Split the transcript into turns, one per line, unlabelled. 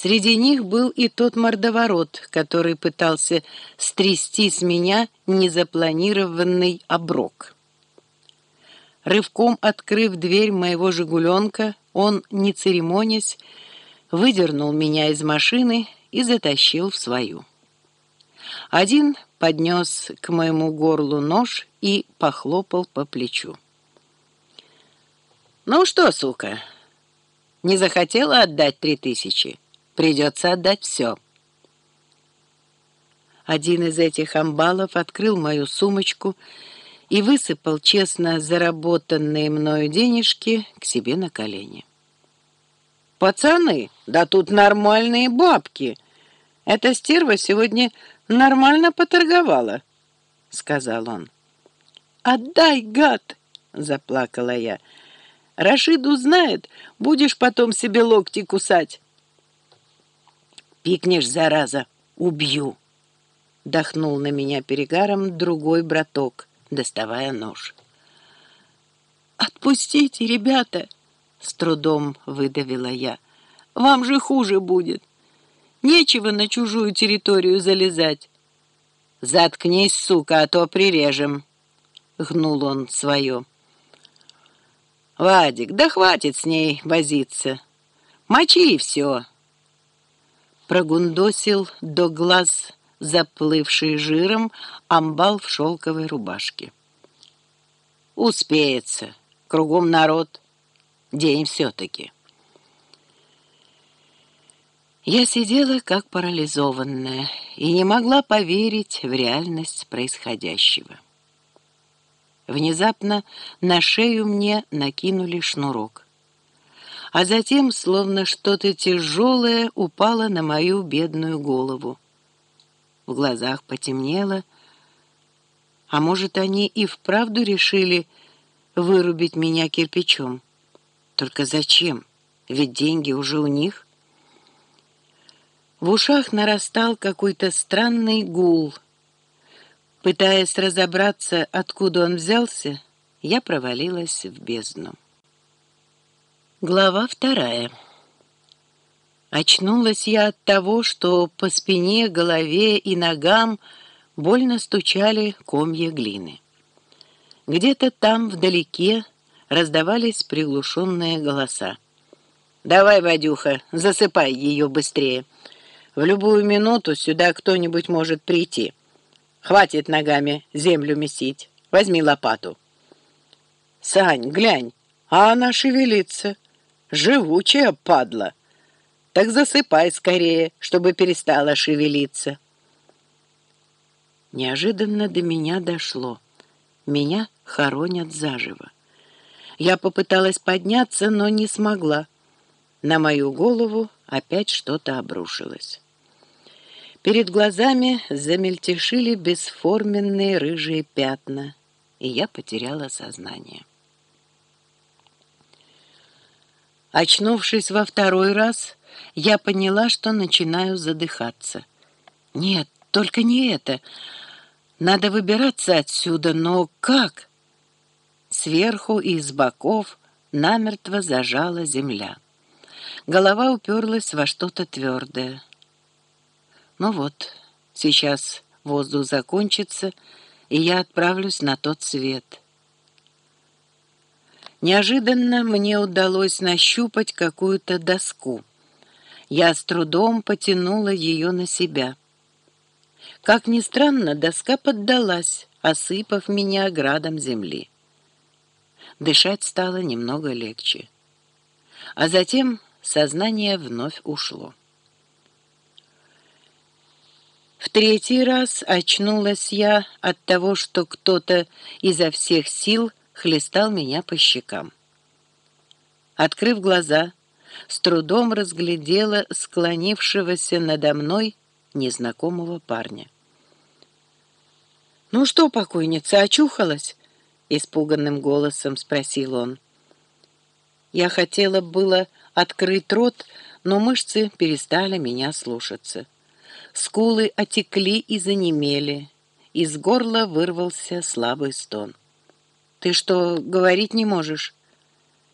Среди них был и тот мордоворот, который пытался стрясти с меня незапланированный оброк. Рывком открыв дверь моего «Жигуленка», он, не церемонясь, выдернул меня из машины и затащил в свою. Один поднес к моему горлу нож и похлопал по плечу. «Ну что, сука, не захотела отдать три тысячи? Придется отдать все». Один из этих амбалов открыл мою сумочку и высыпал честно заработанные мною денежки к себе на колени. «Пацаны, да тут нормальные бабки! Эта стерва сегодня нормально поторговала», — сказал он. «Отдай, гад!» — заплакала я. «Рашид узнает, будешь потом себе локти кусать». «Пикнешь, зараза, убью!» — дохнул на меня перегаром другой браток, доставая нож. «Отпустите, ребята!» — с трудом выдавила я. «Вам же хуже будет. Нечего на чужую территорию залезать». «Заткнись, сука, а то прирежем!» — гнул он свое. «Вадик, да хватит с ней возиться. Мочи и все!» Прогундосил до глаз заплывший жиром амбал в шелковой рубашке. «Успеется. Кругом народ». День все-таки. Я сидела как парализованная и не могла поверить в реальность происходящего. Внезапно на шею мне накинули шнурок. А затем, словно что-то тяжелое, упало на мою бедную голову. В глазах потемнело, а может, они и вправду решили вырубить меня кирпичом. Только зачем? Ведь деньги уже у них. В ушах нарастал какой-то странный гул. Пытаясь разобраться, откуда он взялся, я провалилась в бездну. Глава вторая. Очнулась я от того, что по спине, голове и ногам больно стучали комья глины. Где-то там, вдалеке, раздавались приглушенные голоса. «Давай, Вадюха, засыпай ее быстрее. В любую минуту сюда кто-нибудь может прийти. Хватит ногами землю месить. Возьми лопату». «Сань, глянь, а она шевелится. Живучая падла. Так засыпай скорее, чтобы перестала шевелиться». Неожиданно до меня дошло. Меня хоронят заживо. Я попыталась подняться, но не смогла. На мою голову опять что-то обрушилось. Перед глазами замельтешили бесформенные рыжие пятна, и я потеряла сознание. Очнувшись во второй раз, я поняла, что начинаю задыхаться. Нет, только не это. Надо выбираться отсюда, но как? Сверху и с боков намертво зажала земля. Голова уперлась во что-то твердое. Ну вот, сейчас воздух закончится, и я отправлюсь на тот свет. Неожиданно мне удалось нащупать какую-то доску. Я с трудом потянула ее на себя. Как ни странно, доска поддалась, осыпав меня градом земли. Дышать стало немного легче. А затем сознание вновь ушло. В третий раз очнулась я от того, что кто-то изо всех сил хлестал меня по щекам. Открыв глаза, с трудом разглядела склонившегося надо мной незнакомого парня. «Ну что, покойница, очухалась?» — испуганным голосом спросил он. Я хотела было открыть рот, но мышцы перестали меня слушаться. Скулы отекли и занемели. Из горла вырвался слабый стон. «Ты что, говорить не можешь?»